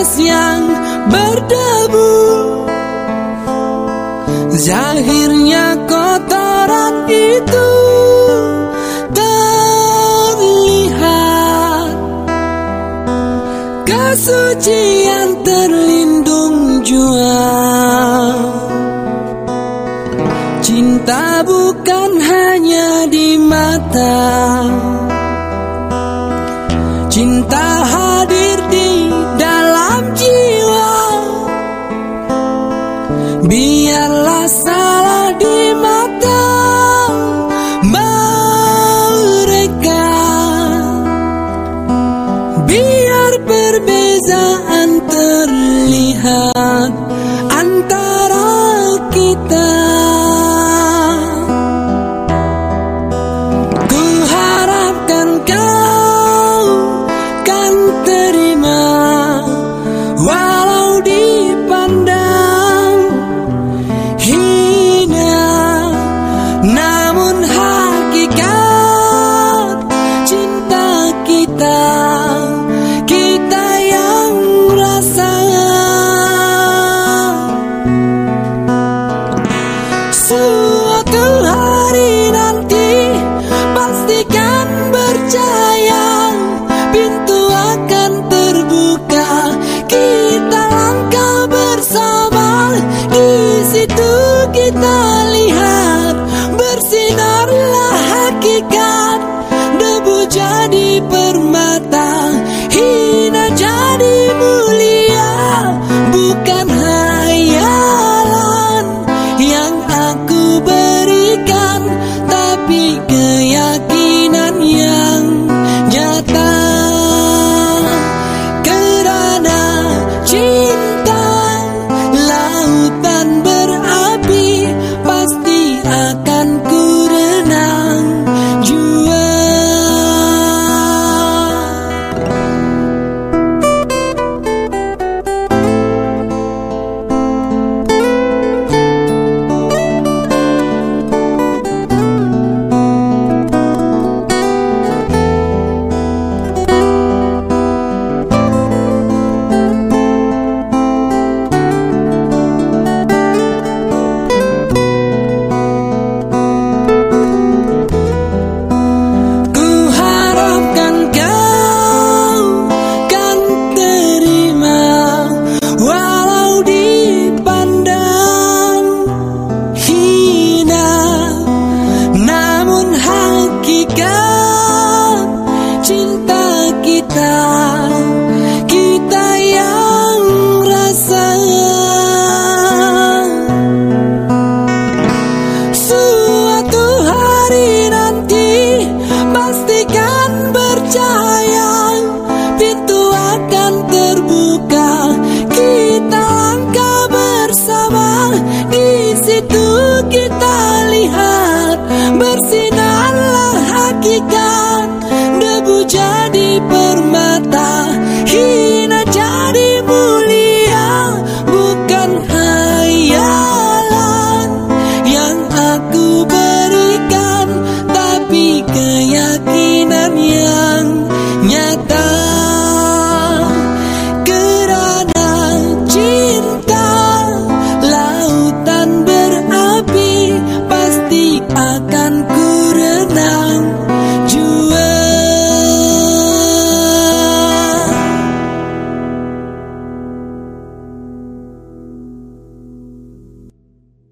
es yang berdebu. Zahirnya kotoran itu terlihat. Kesucian terlindung jua. Cinta bukan hanya di mata. Cinta kita lihat Bersinarlah hakikat. Debu jadi permata Hina jadi mulia. Bukan hayalan Yang aku berikan Tapi keyakinan mighty